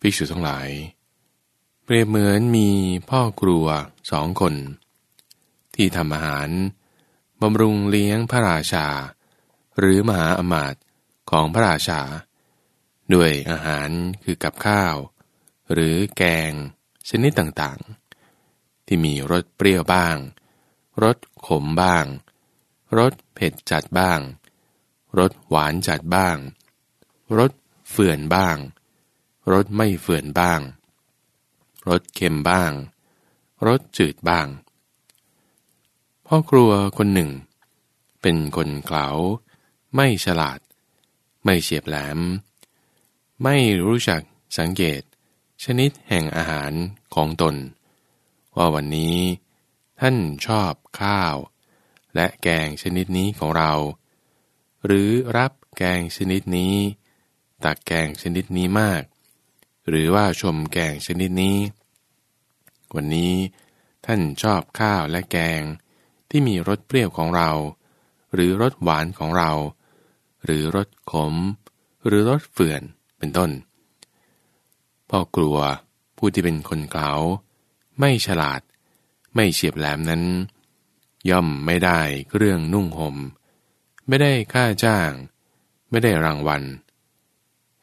ภิกษุทั้งหลาย เปรียบเหมือนมีพ่อครัวสองคน ที่ทำอาหารบำรุงเลี้ยงพระราชา หรือมหาอมาตย์ของพระราชา ด้วยอาหารคือกับข้าว หรือแกงชนิดต่างๆ ที่มีรสเปรี้ยวบ้าง รสขมบ้าง รสเผ็ดจัดบ้าง รสหวานจัดบ้าง รสเฟื่อนบ้าง รสไม่เฟื่อนบ้าง รสเค็มบ้าง รสจืดบ้าง พ่อครัวคนหนึ่ง เป็นคนเขลาไม่ฉลาด ไม่เฉียบแหลม ไม่รู้จักสังเกต ชนิดแห่งอาหารของตน ว่าวันนี้ ท่านชอบข้าว และแกงชนิดนี้ของเรา หรือรับแกงชนิดนี้ ตักแกงชนิดนี้มาก หรือว่าชมแกงชนิดนี้ วันนี้ท่านชอบข้าวและแกงที่มีรสเปรี้ยวของเรา หรือรสหวานของเรา หรือรสขม หรือรสเฟื่อนเป็นต้น พ่อกลัวผู้ที่เป็นคนเกลาไม่ฉลาด ไม่เฉียบแหลมนั้น ย่อมไม่ได้เครื่องนุ่งหม่มไม่ได้ค่าจ้าง ไม่ได้รางวัล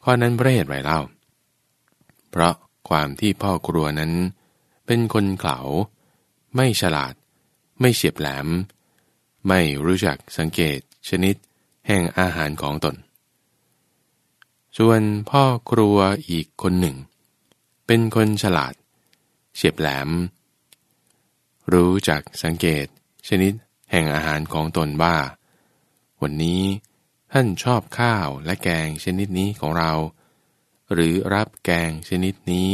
ข้อนั้นพระเหตุไรเล่า เพราะความที่พ่อครัวนั้น เป็นคนเกลาไม่ฉลาด ไม่เฉียบแหลม ไม่รู้จักสังเกตชนิดแห่งอาหารของตน ส่วนพ่อครัวอีกคนหนึ่ง เป็นคนฉลาด เฉียบแหลม รู้จักสังเกตชนิดแห่งอาหารของตนว่า วันนี้ท่านชอบข้าวและแกงชนิดนี้ของเรา หรือรับแกงชนิดนี้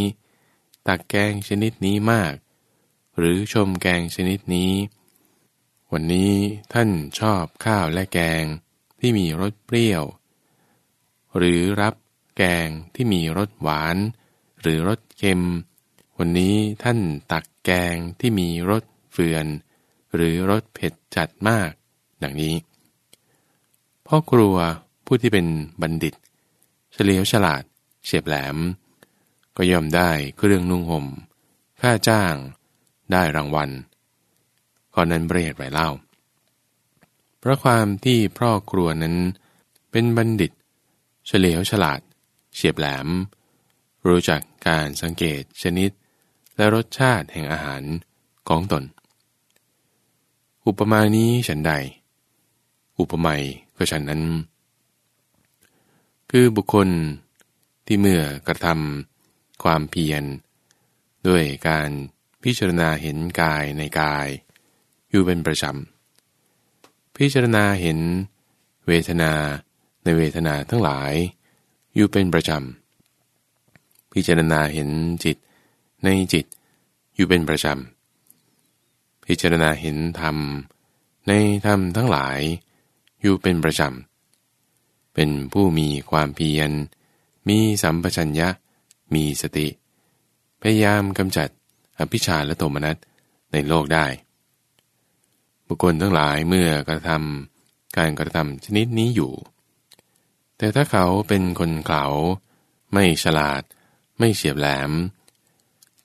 ตักแกงชนิดนี้มาก หรือชมแกงชนิดนี้ วันนี้ท่านชอบข้าวและแกงที่มีรสเปรี้ยว หรือรับแกงที่มีรสหวาน หรือรสเค็ม วันนี้ท่านตักแกงที่มีรสเฟื่อน หรือรสเผ็ดจัดมาก ดังนี้พ่อครัวผู้ที่เป็นบัณฑิต เฉลียวฉลาด เฉียบแหลม ก็ย่อมได้เครื่องนุ่งห่ม ค่าจ้าง ได้รางวัลก่อนั้นเบรดไรเล่า เพราะความที่พ่อครัวนั้นเป็นบัณฑิต เฉลียวฉลาด เฉียบแหลม รู้จักการสังเกตชนิด และรสชาติแห่งอาหารของตน อุปมานี้ฉันใด อุปไมยก็ฉันนั้น คือบุคคล ที่เมื่อกระทำความเพียร ด้วยการพิจารณาเห็นกายในกาย อยู่เป็นประจำพิจารณาเห็นเวทนาในเวทนาทั้งหลาย อยู่เป็นประจำพิจารณาเห็นจิตในจิตอยู่เป็นประจำพิจารณาเห็นธรรม ในธรรมทั้งหลาย อยู่เป็นประจำเป็นผู้มีความเพียร มีสัมปชัญญะ มีสติ พยายามกำจัดอภิชาและโทมนัสในโลกได้ บุคคลทั้งหลายเมื่อกระทำการกระทำชนิดนี้อยู่ แต่ถ้าเขาเป็นคนเขาไม่ฉลาด ไม่เฉียบแหลม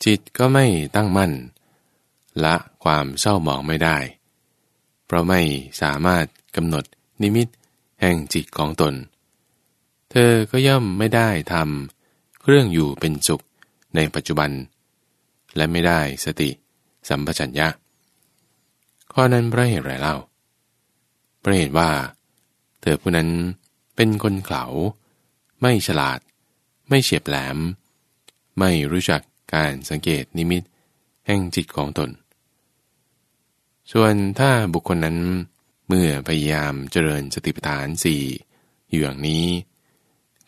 จิตก็ไม่ตั้งมั่น ละความเศร้าหมองไม่ได้ เพราะไม่สามารถกำหนดนิมิตแห่งจิตของตน อก็ย่อมไม่ได้ทำเครื่องอยู่เป็นสุขในปัจจุบัน และไม่ได้สติ สัมปชัญญะ ข้อนั้นพระเหตุไรเล่า พระเหตุว่า เธอผู้นั้นเป็นคนเขาไม่ฉลาด ไม่เฉียบแหลม ไม่รู้จักการสังเกตนิมิต แห่งจิตของตน ส่วนถ้าบุคคลนั้นเมื่อพยายามเจริญสติปัฏฐานสี่อยู่อย่างนี้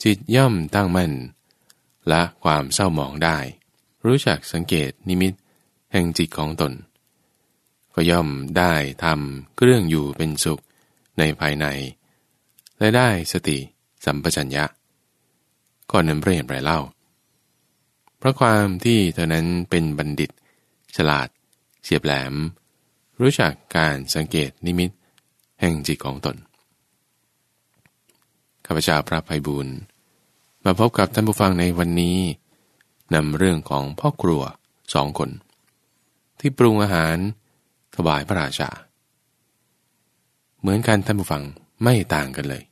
จิตย่อมตั้งมั่นละความเศร้าหมองได้ รู้จักสังเกตนิมิตแห่งจิตของตน ก็ย่อมได้ทำเครื่องอยู่เป็นสุขในภายใน และได้สติสัมปชัญญะก็นั้นเปลี่ยนไปเล่า เพราะความที่เธอนั้นเป็นบัณฑิต ฉลาดเฉียบแหลม รู้จักการสังเกตนิมิต แห่งจิตของตน ข้าพเจ้าพระภัยบุญ มาพบกับท่านผู้ฟังในวันนี้นำเรื่องของพ่อครัวสองคน ที่ปรุงอาหารถวายพระราชา เหมือนกันท่านผู้ฟังไม่ต่างกันเลย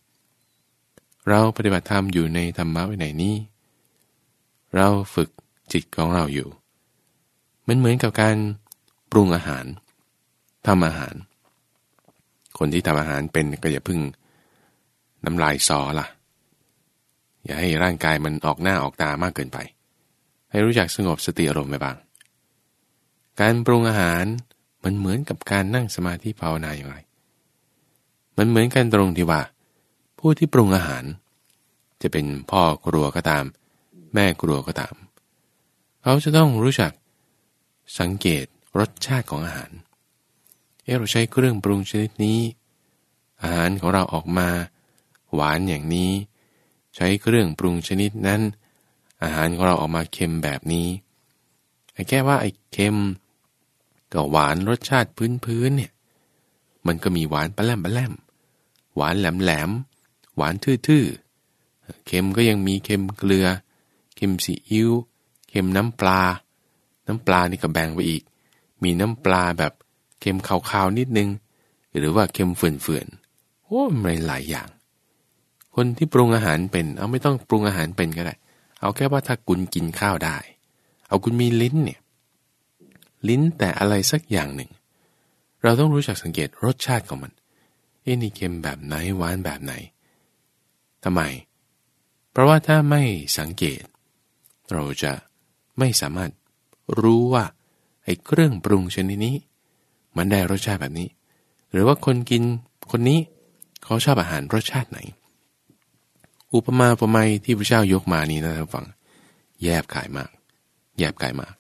เราปฏิบัติธรรมอยู่ในธรรมะวินัยนี้ เราฝึกจิตของเราอยู่ มันเหมือนกับการปรุงอาหารทำอาหาร คนที่ทำอาหารเป็นก็อย่าพึ่งน้ำลายซอละ่ะ อย่าให้ร่างกายมันออกหน้าออกตามากเกินไป ให้รู้จักสงบสติอารมณ์ไปบ้าง การปรุงอาหารมันเหมือนกับการนั่งสมาธิภาวนาอย่างไร มันเหมือนกันตรงที่ว่า ผู้ที่ปรุงอาหาร จะเป็นพ่อครัวก็ตาม แม่ครัวก็ตาม เขาจะต้องรู้จักสังเกตรสชาติของอาหาร เอเราใช้เครื่องปรุงชนิดนี้ อาหารของเราออกมา หวานอย่างนี้ ใช้เครื่องปรุงชนิดนั้น อาหารของเราออกมาเค็มแบบนี้ไอ้แค่ว่าไอ้เค็มกับหวานรสชาติพื้นพื้นเนี่ยมันก็มีหวานปลาแลมปลาแลมหวานแหลมแหลมหวานทื่อๆเค็มก็ยังมีเค็มเกลือ เค็มซีอิ๊วเค็มน้ำปลา น้ำปลานี่ก็แบ่งไปอีก มีน้ำปลาแบบเค็มขาวๆนิดนึง หรือว่าเค็มเฟื่อนๆโอ้ไม่หลายอย่าง คนที่ปรุงอาหารเป็น เอาไม่ต้องปรุงอาหารเป็นก็ได้ เอาแค่ว่าถ้าคุณกินข้าวได้ เอาคุณมีลิ้นเนี่ย ลิ้นแต่อะไรสักอย่างหนึ่ง เราต้องรู้จักสังเกตรสชาติของมัน เอ้นี่เค็มแบบไหนหวานแบบไหนทำไม เพราะว่าถ้าไม่สังเกต เราจะไม่สามารถรู้ว่าไอ้เครื่องปรุงชนิดนี้ มันได้รสชาติแบบนี้ หรือว่าคนกินคนนี้เขาชอบอาหารรสชาติไหน อุปมาอุปไมยที่พระเจ้ายกมานี้นะท่านฟัง แยบกายมาก แยบกายมาก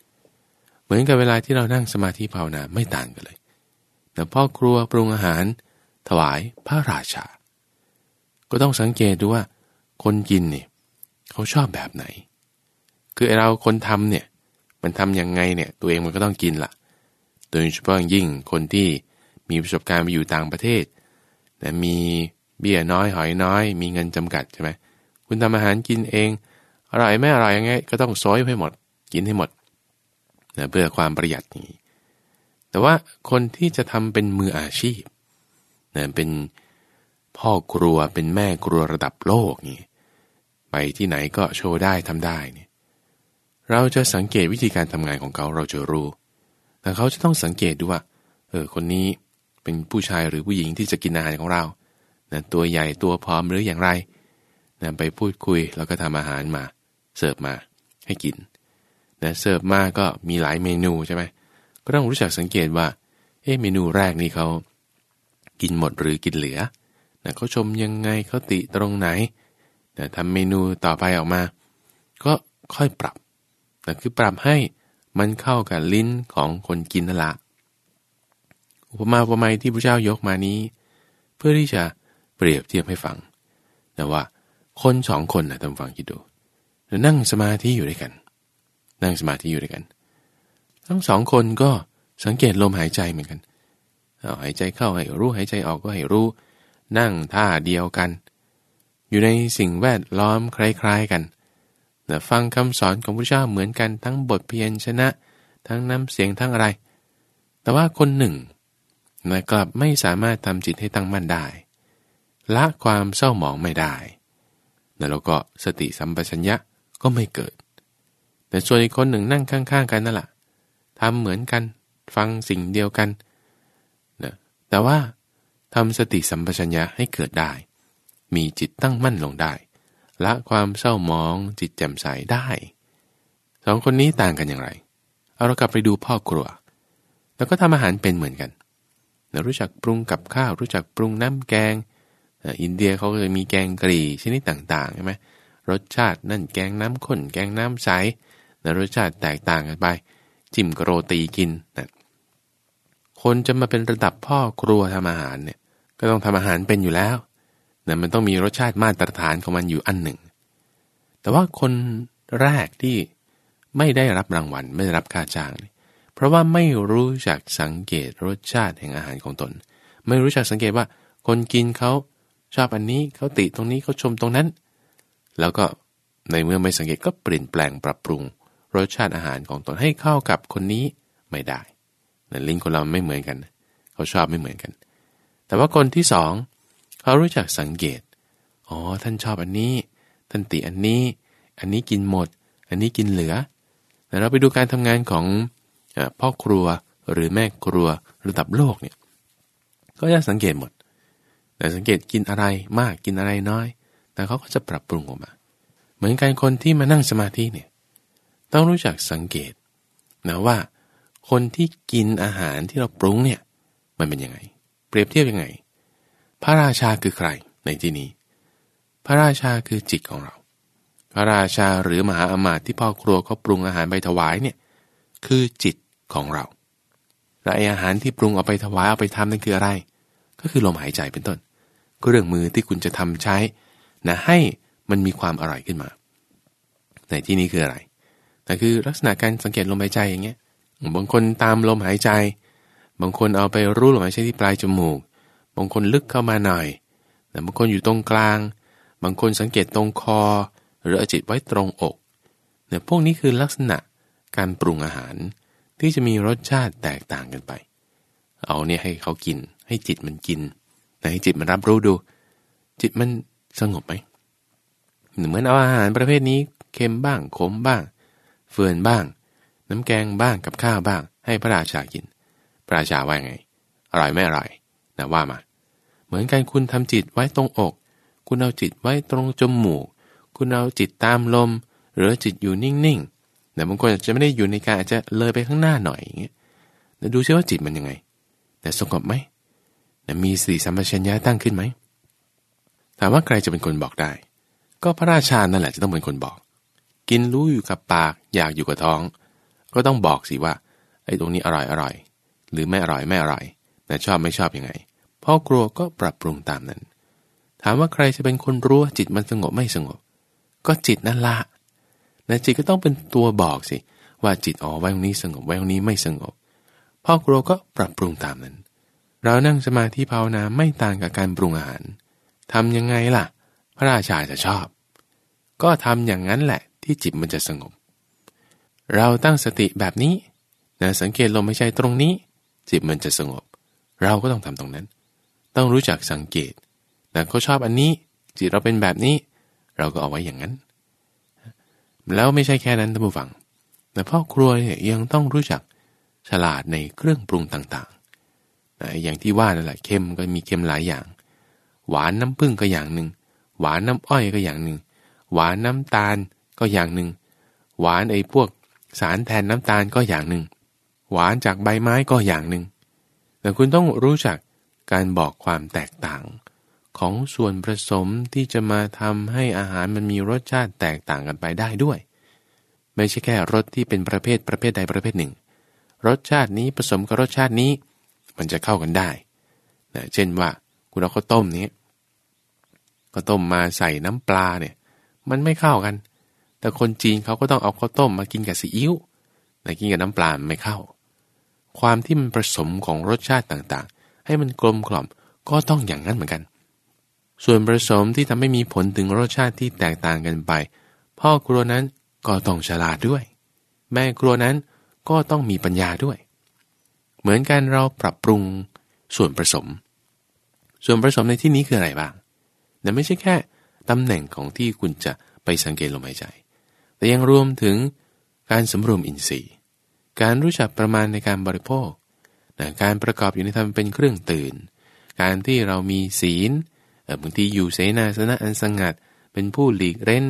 เหมือนกับเวลาที่เรานั่งสมาธิภาวนาไม่ต่างกันเลยแต่พ่อครัวปรุงอาหาร ถวายพระราชา ก็ต้องสังเกตดูว่า คนกินเนี่ยเขาชอบแบบไหน คือเราคนทำเนี่ยมันทำยังไงเนี่ยตัวเองมันก็ต้องกินละ่ะ โดยเฉพาะยิ่งคนที่มีประสบการณ์ไปอยู่ต่างประเทศแต่มี เบี้ยน้อยหอยน้อย มีเงินจำกัดใช่ไหมคุณทำอาหารกินเองอร่อยไม่อร่อยยังไงก็ต้องซอยให้หมด กินให้หมดนะเพื่อความประหยัดนี้ แต่ว่าคนที่จะทำเป็นมืออาชีพนะเป็นพ่อครัวเป็นแม่ครัวระดับโลกนี่ไปที่ไหนก็โชว์ได้ทำได้เนี่ยเราจะสังเกตวิธีการทำงานของเขาเราจะรู้ แต่เขาจะต้องสังเกตดูว่าเออคนนี้เป็นผู้ชายหรือผู้หญิงที่จะกินอาหารของเรา นะตัวใหญ่ตัวพร้อมหรืออย่างไรนะไปพูดคุยแล้วก็ทำอาหารมา เสิร์ฟมาให้กินนะเสิร์ฟมาก็มีหลายเมนูใช่ไหมก็ต้องรู้จักสังเกตว่าเอ๊ะเมนูแรกนี่เขากินหมดหรือกินเหลือนะเขาชมยังไงเขาติตรงไหนนะทำเมนูต่อไปออกมา ก็ค่อยปรับแต่คือปรับให้มันเข้ากับลิ้นของคนกินนั่นละอุปมาอุปไมยที่พระเจ้ายกมานี้ เพื่อที่จะเเปรียบเทียบให้ฟังแต่ว่าคนสองคนนะท่านฟังคิดดูนั่งสมาธิอยู่ด้วยกัน นั่งสมาธิอยู่ด้วยกัน ทั้งสองคนก็สังเกตลมหายใจเหมือนกันเอาหายใจเข้าให้รู้หายใจออกก็ให้รู้ นั่งท่าเดียวกัน อยู่ในสิ่งแวดล้อมคล้ายๆกันนะฟังคำสอนของพระเจ้าเหมือนกันทั้งบทเพียรชนะ ทั้งน้ำเสียงทั้งอะไร แต่ว่าคนหนึ่งนะกลับไม่สามารถทำจิตให้ตั้งมั่นได้ ละความเศร้าหมองไม่ได้แล้วก็สติสัมปชัญญะก็ไม่เกิด แต่ส่วนอีกคนหนึ่งนั่งข้างๆ กันนั่นแหละทำเหมือนกันฟังสิ่งเดียวกันนะแต่ว่าทำสติสัมปชัญญะให้เกิดได้ มีจิตตั้งมั่นลงได้ ละความเศร้าหมองจิตแจ่มใสได้ สองคนนี้ต่างกันอย่างไร เอาเรากลับไปดูพ่อครัว แล้วก็ทำอาหารเป็นเหมือนกันเรารู้จักปรุงกับข้าว รู้จักปรุงน้ำแกง อินเดียเขาก็จะมีแกงกรีชนิดต่างๆใช่ไหมรสชาตินั่นแกงน้ำข้นแกงน้ำใสรสชาติแตกต่างกันไป จิ้มกโรตีกินนะคนจะมาเป็นระดับพ่อครัวทำอาหารเนี่ยก็ต้องทำอาหารเป็นอยู่แล้วนะมันต้องมีรสชาติมาตรฐานของมันอยู่อันหนึ่ง แต่ว่าคนแรกที่ไม่ได้รับรางวัลไม่ได้รับค่าจ้าง เพราะว่าไม่รู้จักสังเกตรสชาติแห่งอาหารของตน ไม่รู้จักสังเกตว่า คนกินเขา ชอบอันนี้เขาติตรงนี้เขาชมตรงนั้น แล้วก็ในเมื่อไม่สังเกตก็เปลี่ยนแปลงปรับปรุง รสชาติอาหารของตนให้เข้ากับคนนี้ไม่ได้นะลิ้นคนเราไม่เหมือนกัน เขาชอบไม่เหมือนกัน แต่ว่าคนที่สองเขารู้จักสังเกต อ๋อ ท่านชอบอันนี้ ท่านติอันนี้ อันนี้กินหมด อันนี้กินเหลือแต่เราไปดูการทำงานของพ่อครัวหรือแม่ครัวระดับโลกเนี่ย ก็จะสังเกตหมด แต่สังเกตกินอะไรมากกินอะไรน้อย แต่เขาก็จะปรับปรุงออกมา เหมือนกันคนที่มานั่งสมาธิเนี่ยต้องรู้จักสังเกตนะว่า คนที่กินอาหารที่เราปรุงเนี่ยมันเป็นยังไง เปรียบเทียบยังไง พระราชาคือใครในที่นี้ พระราชาคือจิตของเรา พระราชาหรือมหาอมาตย์ที่พ่อครัวเขาปรุงอาหารไปถวายเนี่ยคือจิตของเราและไออาหารที่ปรุงเอาไปถวายเอาไปทำนั่นคืออะไร ก็คือลมหายใจเป็นต้น ก็เรื่องมือที่คุณจะทำใช้นะให้มันมีความอร่อยขึ้นมาในที่นี้คืออะไรแต่คือลักษณะการสังเกตลมหายใจอย่างเงี้ย บางคนตามลมหายใจ บางคนเอาไปรู้ลมหายใจที่ปลายจมูก บางคนลึกเข้ามาหน่อย แต่บางคนอยู่ตรงกลาง บางคนสังเกตตรงคอ หรืออจิตไว้ตรงอก เนี่ยพวกนี้คือลักษณะการปรุงอาหารที่จะมีรสชาติแตกต่างกันไป เอาเนี่ยให้เขากิน ให้จิตมันกิน ให้จิตมันรับรู้ดู จิตมันสงบไหมเหมือนเอาอาหารประเภทนี้เค็มบ้างขมบ้าง เฟื่อนบ้าง น้ำแกงบ้างกับข้าวบ้าง ให้พระราชากิน พระราชาว่าไง อร่อยไม่อร่อยนะว่ามา เหมือนกันคุณทำจิตไว้ตรงอก คุณเอาจิตไว้ตรงจมูก คุณเอาจิตตามลม หรือจิตอยู่นิ่งๆแต่บางคนอาจจะไม่ได้อยู่ในการอาจจะเลยไปข้างหน้าหน่อยอย่างเงี้ยดูซิว่าจิตมันยังไง แต่สงบไหม มีสีสัมปชัญญะตั้งขึ้นไหม ถามว่าใครจะเป็นคนบอกได้ ก็พระราชานั่นแหละจะต้องเป็นคนบอก กินรู้อยู่กับปาก อยากอยู่กับท้อง ก็ต้องบอกสิว่าไอ้ตรงนี้อร่อยอร่อย หรือไม่อร่อยไม่อร่อยแต่ชอบไม่ชอบอยังไงพ่อกลัวก็ปรับปรุงตามนั้น ถามว่าใครจะเป็นคนรู้จิตมันสงบไม่สงบ ก็จิตนั่นละนะจิตก็ต้องเป็นตัวบอกสิว่าจิตอ๋อไว้ตรงนี้สงบไว้ตรงนี้ไม่สงบพ่อกลัวก็ปรับปรุงตามนั้น เรานั่งสมาธิภาวนาไม่ต่างกับการปรุงอาหารทำยังไงล่ะ พระราชาจะชอบ ก็ทำอย่างนั้นแหละที่จิตมันจะสงบ เราตั้งสติแบบนี้นะสังเกตลมหายใจตรงนี้ จิตมันจะสงบ เราก็ต้องทำตรงนั้น ต้องรู้จักสังเกตแต่เขาชอบอันนี้ จิตเราเป็นแบบนี้ เราก็เอาไว้อย่างนั้น แล้วไม่ใช่แค่นั้นท่านผู้ฟังแต่พ่อครัวเนี่ยยังต้องรู้จักฉลาดในเครื่องปรุงต่าง อย่างที่ว่านั่นแหละเค็มก็มีเค็มหลายอย่าง หวานน้ำผึ้งก็อย่างหนึ่งหวานน้ำอ้อยก็อย่างหนึ่งหวานน้ำตาลก็อย่างหนึ่งหวานไอ้พวกสารแทนน้ำตาลก็อย่างหนึ่งหวานจากใบไม้ก็อย่างหนึ่งแต่คุณต้องรู้จักการบอกความแตกต่าง ของส่วนผสมที่จะมาทำให้อาหารมันมีรสชาติแตกต่างกันไปได้ด้วย ไม่ใช่แค่รสที่เป็นประเภทประเภทใดประเภทหนึ่ง รสชาตินี้ผสมกับรสชาตินี้ มันจะเข้ากันได้นะเช่นว่าคุณเอาข้าวต้มนี้ข้าวต้มมาใส่น้ำปลาเนี่ย มันไม่เข้ากัน แต่คนจีนเขาก็ต้องเอาข้าวต้มมากินกับซีอิ๊วแต่กินกับน้ำปลาไม่เข้า ความที่มันผสมของรสชาติต่างๆ ให้มันกลมกล่อมก็ต้องอย่างนั้นเหมือนกัน ส่วนผสมที่ทำให้มีผลถึงรสชาติที่แตกต่างกันไป พ่อครัวนั้นก็ต้องฉลาดด้วย แม่ครัวนั้นก็ต้องมีปัญญาด้วย เหมือนกันเราปรับปรุงส่วนผสม ส่วนผสมในที่นี้คืออะไรบ้างแต่ไม่ใช่แค่ตำแหน่งของที่คุณจะไปสังเกตลมหายใจ แต่ยังรวมถึงการสำรวมอินทรีย์ การรู้จักประมาณในการบริโภค การประกอบอยู่ในธรรมเป็นเครื่องตื่น การที่เรามีศีลบางทีอยู่เสนาสนะอันสงัด เป็นผู้หลีกเล่น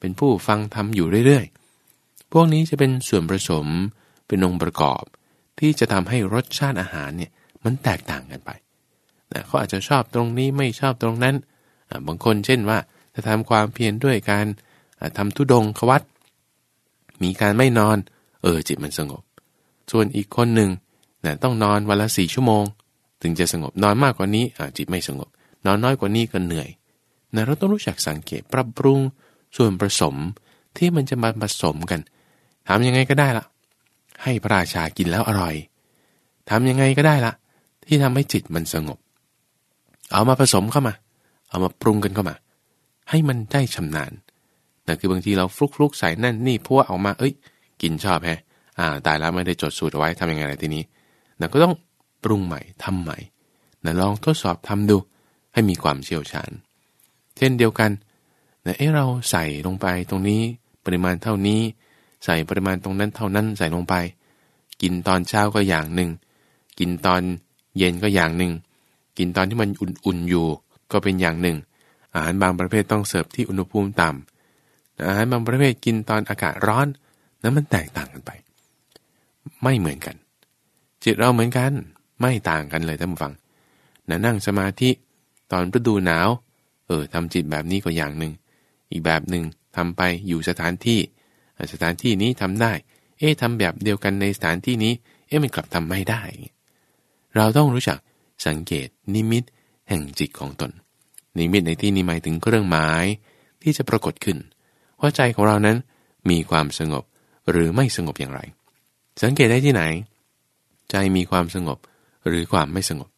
เป็นผู้ฟังธรรมอยู่เรื่อยๆ พวกนี้จะเป็นส่วนผสมเป็นองค์ประกอบ ที่จะทำให้รสชาติอาหารเนี่ยมันแตกต่างกันไปนะเขาอาจจะชอบตรงนี้ไม่ชอบตรงนั้น บางคนเช่นว่าจะทำความเพียรด้วยการทำทุดงควัตมีการไม่นอน เออจิตมันสงบ ส่วนอีกคนหนึ่งนะต้องนอนวันละสี่ชั่วโมง ถึงจะสงบนอนมากกว่านี้จิตไม่สงบ นอนน้อยกว่านี้ก็เหนื่อยนะเราต้องรู้จักสังเกตปรับปรุงส่วนผสมที่มันจะมาผสมกันทำยังไงก็ได้ละ ให้พระราชากินแล้วอร่อยทำยังไงก็ได้ละที่ทำให้จิตมันสงบ เอามาผสมเข้ามา เอามาปรุงกันเข้ามา ให้มันได้ชำนาญแต่คือบางทีเราฟลุกฟลุกใส่นั่นนี่เพราะว่าออกมา เอ้ย กินชอบแฮะอ่าตายแล้วไม่ได้จดสูตรไว้ทำยังไงล่ะทีนี้นะก็ต้องปรุงใหม่ทำใหม่นะลองทดสอบทำดู ให้มีความเชี่ยวชาญ เช่นเดียวกันนะเอ้เราใส่ลงไปตรงนี้ปริมาณเท่านี้ ใส่ปริมาณตรงนั้นเท่านั้นใส่ลงไป กินตอนเช้าก็อย่างหนึ่ง กินตอนเย็นก็อย่างหนึ่ง กินตอนที่มันอุ่นๆอยู่ก็เป็นอย่างหนึ่ง อาหารบางประเภทต้องเสิร์ฟที่อุณหภูมิต่ำอาหารบางประเภทกินตอนอากาศร้อนนั้นมันแตกต่างกันไป ไม่เหมือนกัน จิตเราเหมือนกัน ไม่ต่างกันเลยท่านผู้ฟังนะนั่งสมาธิตอนฤดูหนาว เออทำจิตแบบนี้ก็อย่างหนึ่ง อีกแบบหนึ่งทำไปอยู่สถานที่ สถานที่นี้ทำได้ เอ๊ะทำแบบเดียวกันในสถานที่นี้ เอ๊ะมันกลับทำไม่ได้ เราต้องรู้จักสังเกตนิมิต แห่งจิตของตน นิมิตในที่นี้หมายถึงเครื่องหมายที่จะปรากฏขึ้นว่าใจของเรานั้นมีความสงบหรือไม่สงบอย่างไร สังเกตได้ที่ไหน ใจมีความสงบหรือความไม่สงบ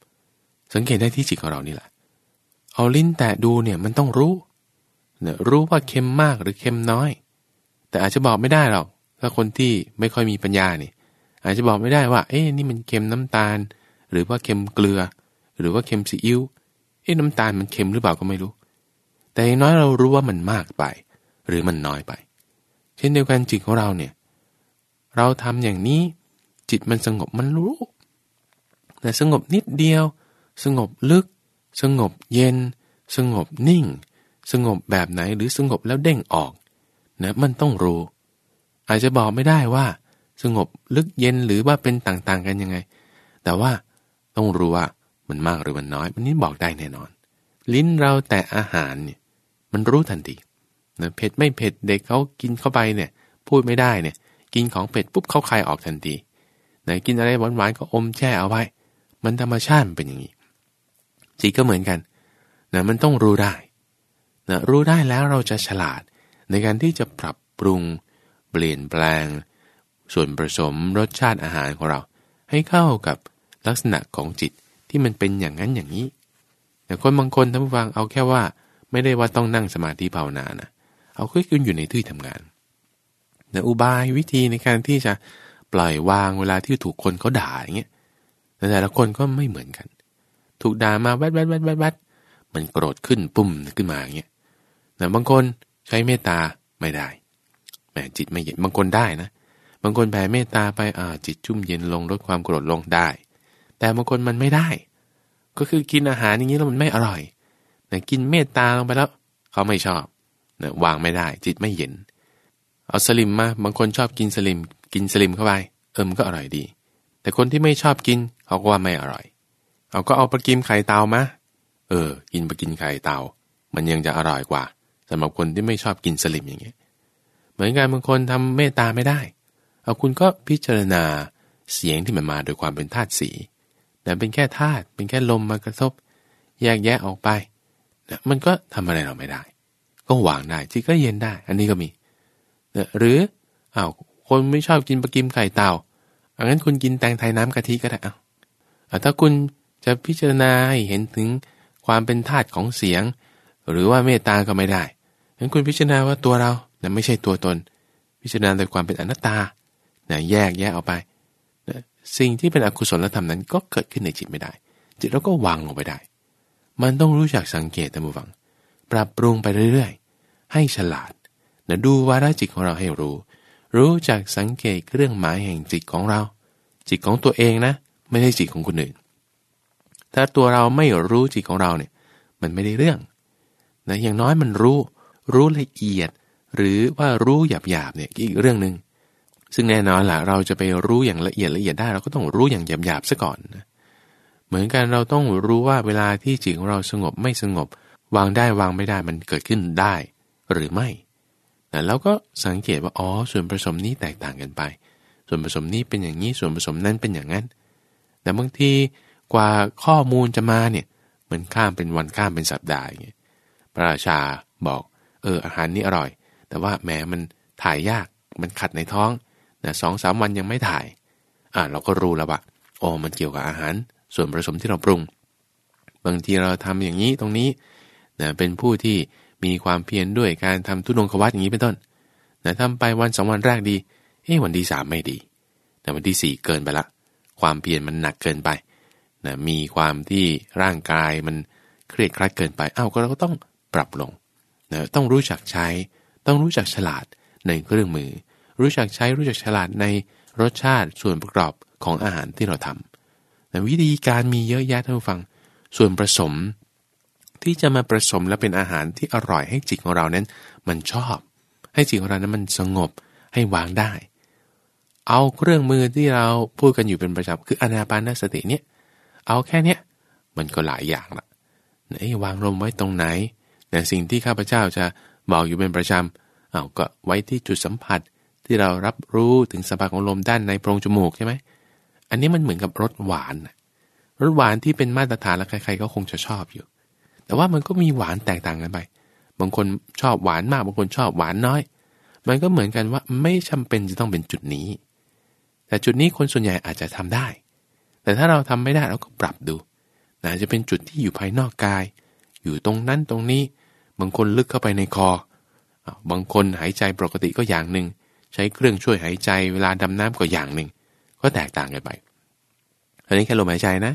สังเกตได้ที่จิตของเรานี่แหละ เอาลิ้นแตะดูเนี่ยมันต้องรู้เนี่ยรู้ว่าเค็มมากหรือเค็มน้อย แต่อาจจะบอกไม่ได้หรอกถ้าคนที่ไม่ค่อยมีปัญญาเนี่ยอาจจะบอกไม่ได้ว่า เอ๊ะนี่มันเค็มน้ำตาล หรือว่าเค็มเกลือ หรือว่าเค็มซีอิ๊วเอ๊ะน้ำตาลมันเค็มหรือเปล่าก็ไม่รู้ แต่อย่างน้อยเรารู้ว่ามันมากไป หรือมันน้อยไป เช่นเดียวกันจิตของเราเนี่ย เราทำอย่างนี้ จิตมันสงบมันรู้ แต่สงบนิดเดียว สงบลึก สงบเย็น สงบนิ่ง สงบแบบไหนหรือสงบแล้วเด้งออก นะมันต้องรู้ อาจจะบอกไม่ได้ว่า สงบลึกเย็นหรือว่าเป็นต่างๆกันยังไง แต่ว่าต้องรู้ว่ามันมากหรือมันน้อย มันนี้บอกได้แน่นอน ลิ้นเราแต่อาหารเนี่ยมันรู้ทันทีนะเผ็ดไม่เผ็ดเด็กเขากินเข้าไปเนี่ยพูดไม่ได้เนี่ยกินของเผ็ดปุ๊บเขาคายออกทันทีไหนกินอะไรหวานๆก็อมแช่เอาไว้ มันธรรมชาติมันเป็นอย่างนี้จิตก็เหมือนกันนะมันต้องรู้ได้นะรู้ได้แล้วเราจะฉลาด ในการที่จะปรับปรุง เปลี่ยนแปลง ส่วนผสมรสชาติอาหารของเรา ให้เข้ากับลักษณะของจิตที่มันเป็นอย่างนั้นอย่างนี้ แต่คนบางคนท่านผู้ฟังเอาแค่ว่าไม่ได้ว่าต้องนั่งสมาธิภาวนานะเอาแค่คุณอยู่ในที่ทำงานแต่อุบายวิธีในการที่จะปล่อยวางเวลาที่ถูกคนเขาด่าอย่างเงี้ยแต่แต่ละคนก็ไม่เหมือนกัน ถูกด่ามาแวดแวดแวดแวดแวดมันโกรธขึ้นปุ่มขึ้นมาอย่างเงี้ยแต่บางคน ใช้เมตตาไม่ได้แหมจิตไม่เย็นบางคนได้นะบางคนแผ่เมตตาไปอ่าจิตชุ่มเย็นลงลดความโกรธลงได้ แต่บางคนมันไม่ได้ ก็คือกินอาหารอย่างนี้แล้วมันไม่อร่อยแต่กินเมตตาลงไปแล้ว เขาไม่ชอบนะวางไม่ได้ จิตไม่เย็น เอาสลิมมาบางคนชอบกินสลิม กินสลิมเข้าไปเออมันก็อร่อยดี แต่คนที่ไม่ชอบกินเขาก็ว่าไม่อร่อย เอาก็เอาปลากิมไข่เตามาเออ กินปลากินไข่เตา มันยังจะอร่อยกว่า สำหรับคนที่ไม่ชอบกินสลิมอย่างเงี้ยเหมือนกันบางคนทำเมตตาไม่ได้ เอาคุณก็พิจารณาเสียงที่มันมาโดยความเป็นธาตุสีแต่เป็นแค่ธาตุเป็นแค่ลมมากระทบ แยกแยะออกไปนะมันก็ทำอะไรเราไม่ได้ ก็วางได้จิตก็เย็นได้ อันนี้ก็มีนะหรืออ้าวคนไม่ชอบกินปลากิมไข่เต่าอังั้นคุณกินแตงไทยน้ำกะทิก็ได้เอาถ้าคุณจะพิจารณาให้เห็นถึงความเป็นธาตุของเสียง หรือว่าเมตตาก็ไม่ได้ งั้นคุณพิจารณาว่าตัวเรานะไม่ใช่ตัวตน พิจารณาโดยความเป็นอนัตตานะแยกแยกออกไปนะสิ่งที่เป็นอกุศลธรรมนั้นก็เกิดขึ้นในจิตไม่ได้ จิตเราก็วางลงไปได้ มันต้องรู้จักสังเกตตามฟัง ปรับปรุงไปเรื่อยๆ ให้ฉลาดนะดูวาระจิตของเราให้รู้ รู้จักสังเกตเครื่องหมายแห่งจิตของเรา จิตของตัวเองนะ ไม่ใช่จิตของคนอื่น ถ้าตัวเราไม่รู้จิตของเราเนี่ย มันไม่ได้เรื่องนะอย่างน้อยมันรู้ รู้ละเอียด หรือว่ารู้หยาบหยาบเนี่ยอีกเรื่องหนึ่งซึ่งแน่นอนล่ะเราจะไปรู้อย่างละเอียดละเอียดได้ เราก็ต้องรู้อย่างหยาบหยาบซะก่อนนะเหมือนกันเราต้องรู้ว่าเวลาที่จิตของเราสงบไม่สงบ วางได้วางไม่ได้มันเกิดขึ้นได้ หรือไม่นะแล้วก็สังเกตว่าอ๋อส่วนผสมนี้แตกต่างกันไป ส่วนผสมนี้เป็นอย่างนี้ส่วนผสมนั้นเป็นอย่างนั้น แต่บางทีกว่าข้อมูลจะมาเนี่ยเหมือนข้ามเป็นวันข้ามเป็นสัปดาห์อย่างเงี้ยพระราชาบอก เอออาหารนี้อร่อย แต่ว่าแหมมันถ่ายยากมันขัดในท้องนะสองสามวันยังไม่ถ่าย อ่าเราก็รู้แล้วว่าอ๋อมันเกี่ยวกับอาหาร ส่วนผสมที่เราปรุง บางทีเราทำอย่างนี้ตรงนี้นะเป็นผู้ที่มีความเพียรด้วยการทำทุดงควัตอย่างนี้เป็นต้นนะทำไปวันสองวันแรกดีเอ้วันที่สามไม่ดี แต่วันที่สี่เกินไปละ ความเพียรมันหนักเกินไปนะมีความที่ร่างกายมันเครียดครัดเกินไปอ้าวก็เราก็ต้องปรับลง นะต้องรู้จักใช้ ต้องรู้จักฉลาดในเครื่องมือ รู้จักใช้รู้จักฉลาดในรสชาติส่วนประกอบของอาหารที่เราทำนะวิธีการมีเยอะแยะท่านผู้ฟัง ส่วนผสม ที่จะมาผสมและเป็นอาหารที่อร่อยให้จิตของเรานั้น มันชอบ ให้จิตของเรานั้นมันสงบให้วางได้ เอาเครื่องมือที่เราพูดกันอยู่เป็นประจำคืออนาปานสติเนี่ยเอาแค่เนี้ยมันก็หลายอย่างละไหนวางลมไว้ตรงไหน แต่สิ่งที่ข้าพเจ้าจะบอกอยู่เป็นประจำเอาก็ไว้ที่จุดสัมผัสที่เรารับรู้ถึงสัมผัสของลมด้านในโพรงจมูกใช่ไหมอันนี้มันเหมือนกับรสหวานรสหวานที่เป็นมาตรฐานแล้วใครๆก็คงจะชอบอยู่ แต่ว่ามันก็มีหวานแตกต่างกันไป บางคนชอบหวานมาก บางคนชอบหวานน้อย มันก็เหมือนกันว่าไม่จำเป็นจะต้องเป็นจุดนี้ แต่จุดนี้คนส่วนใหญ่อาจจะทำได้ แต่ถ้าเราทำไม่ได้เราก็ปรับดูอาจจะเป็นจุดที่อยู่ภายนอกกาย อยู่ตรงนั้นตรงนี้ บางคนลึกเข้าไปในคอบางคนหายใจปกติก็อย่างหนึ่ง ใช้เครื่องช่วยหายใจเวลาดำน้ำก็อย่างหนึ่ง ก็แตกต่างกันไปอันนี้แค่ลมหายใจนะ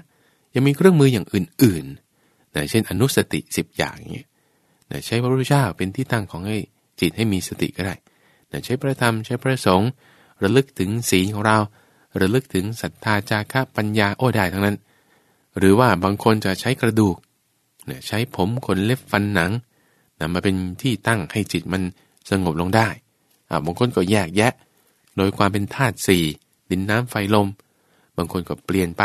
ยังมีเครื่องมืออย่างอื่นๆนะเช่นอนุสติสิบอย่างเงี้ยนะใช้พระพุทธเจ้าเป็นที่ตั้งของให้จิตให้มีสติก็ได้นะใช้พระธรรมใช้พระสงฆ์ระลึกถึงศีลของเรา ระลึกถึงศรัทธาจาระปัญญาโอ้ได้ทั้งนั้น หรือว่าบางคนจะใช้กระดูกนี่ยใช้ผมขนเล็บฟันหนัง นะมาเป็นที่ตั้งให้จิตมันสงบลงได้อ่าบางคนก็แยกแยะ โดยความเป็นธาตุสี่ดินน้ำไฟลม บางคนก็เปลี่ยนไป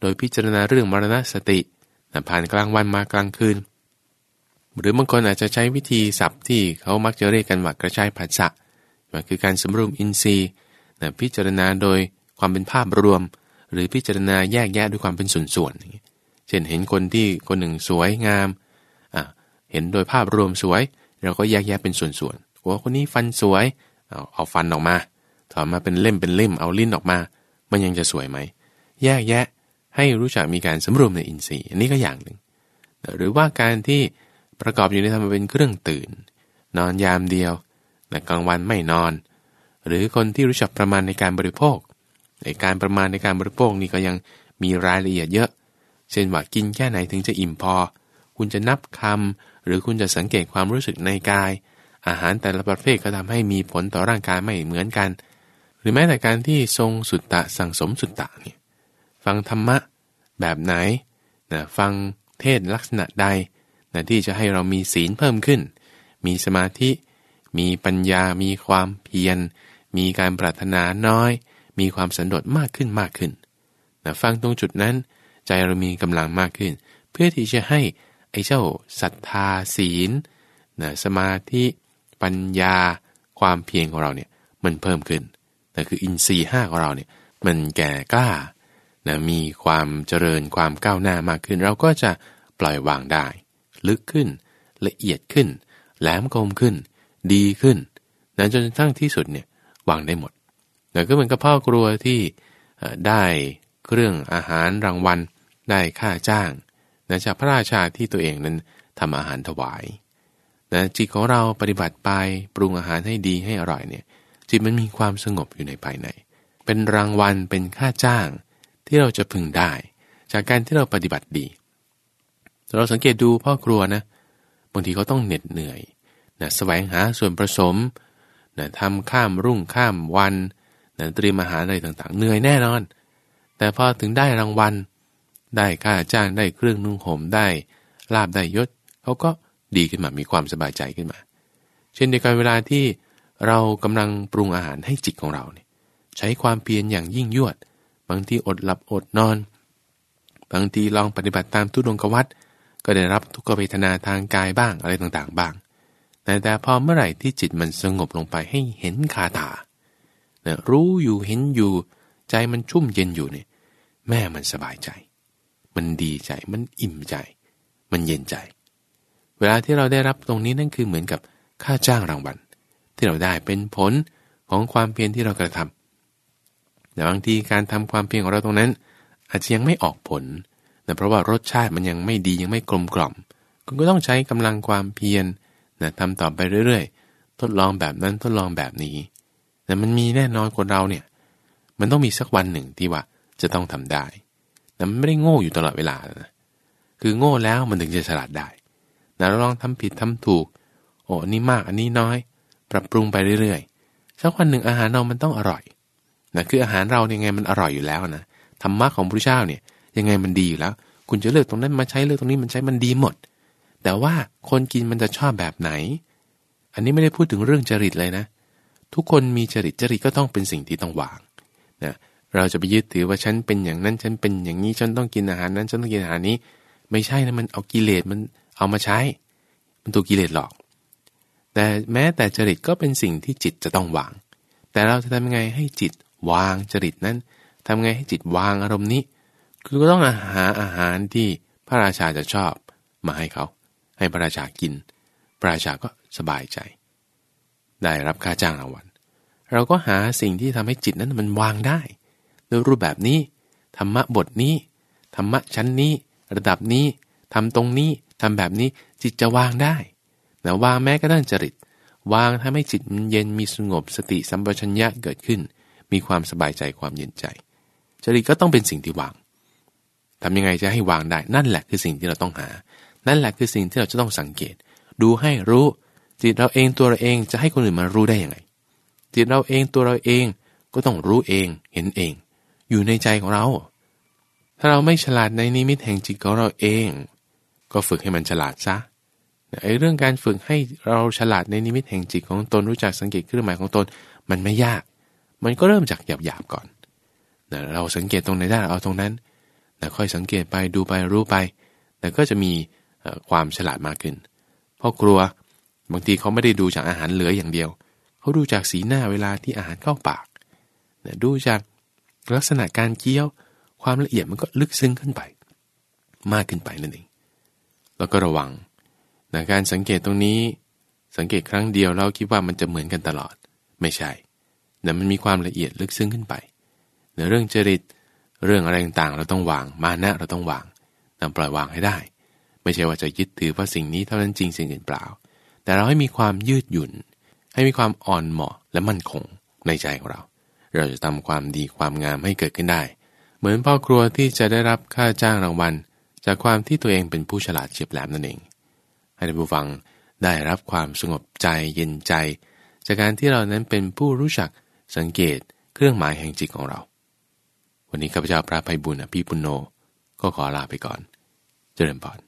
โดยพิจารณาเรื่องมรณสติผ่านกลางวันมากลางคืน หรือบางคนอาจจะใช้วิธีศัพท์ที่เขามักจะเรียกกันว่ากระชายผัสสะมันคือการสำรวมอินทรีย์พิจารณาโดยความเป็นภาพรวม หรือพิจารณาแยกแยะด้วยความเป็นส่วนๆเช่นเห็นคนที่คนหนึ่งสวยงามเห็นโดยภาพรวมสวย เราก็แยกแยะเป็นส่วนๆว่าคนนี้ฟันสวย เอาเอาฟันออกมาถอนมาเป็นเล่มเป็นเล่มเอาลิ้นออกมา มันยังจะสวยไหม แยกแยะให้รู้จักมีการสำรวมในอินทรีย์ อันนี้ก็อย่างหนึ่ง หรือว่าการที่ประกอบอยู่ในธรรมเป็นเครื่องตื่น นอนยามเดียวแต่กลางวันไม่นอน หรือคนที่รู้จักประมาณในการบริโภคในการประมาณในการบริโภคนี่ก็ยังมีรายละเอียดเยอะ เช่นว่ากินแค่ไหนถึงจะอิ่มพอ คุณจะนับคำหรือคุณจะสังเกตความรู้สึกในกาย อาหารแต่ละประเภทก็ทำให้มีผลต่อร่างกายไม่เหมือนกัน หรือแม้แต่การที่ทรงสุตตะสั่งสมสุตตะเนี่ยฟังธรรมะแบบไหนนะฟังเทศลักษณะใดนะที่จะให้เรามีศีลเพิ่มขึ้น มีสมาธิ มีปัญญา มีความเพียร มีการปรารถนาน้อย มีความสันโดษมากขึ้นมากขึ้นนะฟังตรงจุดนั้น ใจเรามีกำลังมากขึ้น เพื่อที่จะให้ อ้เจ้าศรัทธาศีลนะสมาธิปัญญาความเพียรของเราเนี่ยมันเพิ่มขึ้นแต่คืออินทรีย์ห้าของเราเนี่ยมันแก่กล้านะมีความเจริญความก้าวหน้ามากขึ้น เราก็จะปล่อยวางได้ ลึกขึ้น ละเอียดขึ้น แหลมคมขึ้น ดีขึ้นนั้นจนทั้งที่สุดเนี่ยวางได้หมดแต่ก็เหมือนกับพ่อครัวที่ได้เครื่องอาหารรางวัล ได้ค่าจ้าง นะจากพระราชาที่ตัวเองนั้นทำอาหารถวายนะจิตของเราปฏิบัติไปปรุงอาหารให้ดีให้อร่อยเนี่ยจิตมันมีความสงบอยู่ในภายใน เป็นรางวัลเป็นค่าจ้างที่เราจะพึงได้ จากการที่เราปฏิบัติดี เราสังเกตดูพ่อครัวนะบางทีเขาต้องเหน็ดเหนื่อยนะแสวงหาส่วนผสมนะทำข้ามรุ่งข้ามวันนะเตรียมอาหารอะไรต่างๆ เหนื่อยแน่นอน แต่พอถึงได้รางวัล ได้ค่าจ้างได้เครื่องนุ่งห่มได้ลาบได้ยศเขาก็ดีขึ้นมามีความสบายใจขึ้นมา เช่นเดียวกันเวลาที่เรากำลังปรุงอาหารให้จิตของเราเนี่ยใช้ความเพียรอย่างยิ่งยวด บางทีอดหลับอดนอน บางทีลองปฏิบัติตามทุดงกวัตก็ได้รับทุกขเวทนาทางกายบ้างอะไรต่างๆ บ้าง แต่แต่พอเมื่อไหร่ที่จิตมันสงบลงไปให้เห็นคาถานะรู้อยู่เห็นอยู่ ใจมันชุ่มเย็นอยู่เนี่ยแม่มันสบายใจ มันดีใจ มันอิ่มใจ มันเย็นใจ เวลาที่เราได้รับตรงนี้นั่นคือเหมือนกับค่าจ้างรางวัล ที่เราได้เป็นผลของความเพียรที่เรากระทำแต่บางทีการทำความเพียรของเราตรงนั้น อาจจะยังไม่ออกผลนะเพราะว่ารสชาติมันยังไม่ดียังไม่กลมกล่อม คุณก็ต้องใช้กำลังความเพียรนะทำต่อไปเรื่อยๆ ทดลองแบบนั้นทดลองแบบนี้ แต่มันมีแน่นอนคนเราเนี่ย มันต้องมีสักวันหนึ่งที่ว่าจะต้องทำได้ แต่มันไม่ได้โง่อยู่ตลอดเวลานะคือโง่แล้วมันถึงจะฉลาดได้นะเราลองทำผิดทำถูก โอ้อันนี้มากอันนี้น้อย ปรับปรุงไปเรื่อยๆสักวันหนึ่งอาหารเรามันต้องอร่อยนะคืออาหารเราเนี่ยไงมันอร่อยอยู่แล้วนะธรรมะของพระเจ้าเนี่ยยังไงมันดีอยู่แล้ว คุณจะเลือกตรงนั้นมาใช้เลือกตรงนี้มันใช้มันดีหมด แต่ว่าคนกินมันจะชอบแบบไหน อันนี้ไม่ได้พูดถึงเรื่องจริตเลยนะ ทุกคนมีจริตจริตก็ต้องเป็นสิ่งที่ต้องวางนะ เราจะไปยึดถือว่าฉันเป็นอย่างนั้น ฉันเป็นอย่างนี้ ฉันต้องกินอาหารนั้น ฉันต้องกินอาหารนี้ ไม่ใช่นะ มันเอากิเลสมันเอามาใช้ มันตัวกิเลสหลอก แต่แม้แต่จริตก็เป็นสิ่งที่จิตจะต้องวาง แต่เราจะทำยังไงให้จิตวางจริตนั้นทำไงให้จิตวางอารมณ์นี้ คือก็ต้องหาอาหารที่พระราชาจะชอบมาให้เขา ให้พระราชากิน พระราชาก็สบายใจ ได้รับค่าจ้างรางวัล เราก็หาสิ่งที่ทำให้จิตนั้นมันวางได้ โดยรูปแบบนี้ ธรรมะบทนี้ ธรรมะชั้นนี้ ระดับนี้ทำตรงนี้ทำแบบนี้จิตจะวางได้แต่วางแม้กระทั่งจริต วางทำให้จิตมันเย็นมีสงบสติสัมปชัญญะเกิดขึ้น มีความสบายใจความเย็นใจ จริตก็ต้องเป็นสิ่งที่วางทำยังไงจะให้วางได้นั่นแหละคือสิ่งที่เราต้องหา นั่นแหละคือสิ่งที่เราจะต้องสังเกต ดูให้รู้จิตเราเองตัวเราเองจะให้คนอื่นมารู้ได้ยังไงจิตเราเองตัวเราเองก็ต้องรู้เองเห็นเอง อยู่ในใจของเรา ถ้าเราไม่ฉลาดในนิมิตแห่งจิตของเราเอง ก็ฝึกให้มันฉลาดซะไอ้เรื่องการฝึกให้เราฉลาดในนิมิตแห่งจิตของตนรู้จักสังเกตเครื่องหมายของตนมันไม่ยาก มันก็เริ่มจากหยาบๆก่อนเราสังเกตตรงไหนได้เอาตรงนั้นแต่ค่อยสังเกตไปดูไปรู้ไปแต่ก็จะมีความฉลาดมากขึ้นพ่อครัวบางทีเขาไม่ได้ดูจากอาหารเหลืออย่างเดียว เขาดูจากสีหน้าเวลาที่อาหารเข้าปาก ดูจาก ลักษณะการเคี้ยว ความละเอียดมันก็ลึกซึ้งขึ้นไป มากขึ้นไปนั่นเอง แล้วก็ระวังนะการสังเกตตรงนี้ สังเกตครั้งเดียวเราคิดว่ามันจะเหมือนกันตลอด ไม่ใช่แต่มันมีความละเอียดลึกซึ้งขึ้นไปในเรื่องจริต เรื่องอะไรต่างๆเราต้องวาง มานะเราต้องวางนำปล่อยวางให้ได้ ไม่ใช่ว่าจะยึดถือว่าสิ่งนี้เท่านั้นจริงสิ่งอื่นเปล่า แต่เราให้มีความยืดหยุ่น ให้มีความอ่อนเหมาะและมั่นคงในใจของเรา เราจะทำความดีความงามให้เกิดขึ้นได้ เหมือนพ่อครัวที่จะได้รับค่าจ้างรางวัล จากความที่ตัวเองเป็นผู้ฉลาดเฉียบแหลมนั่นเอง ให้ท่านผู้ฟังได้รับความสงบใจเย็นใจ จากการที่เรานั้นเป็นผู้รู้จักสังเกตเครื่องหมายแห่งจิตของเรา วันนี้ข้าพเจ้าพระภัยบุญอภิปุโน ก็ขอลาไปก่อน เจริญพร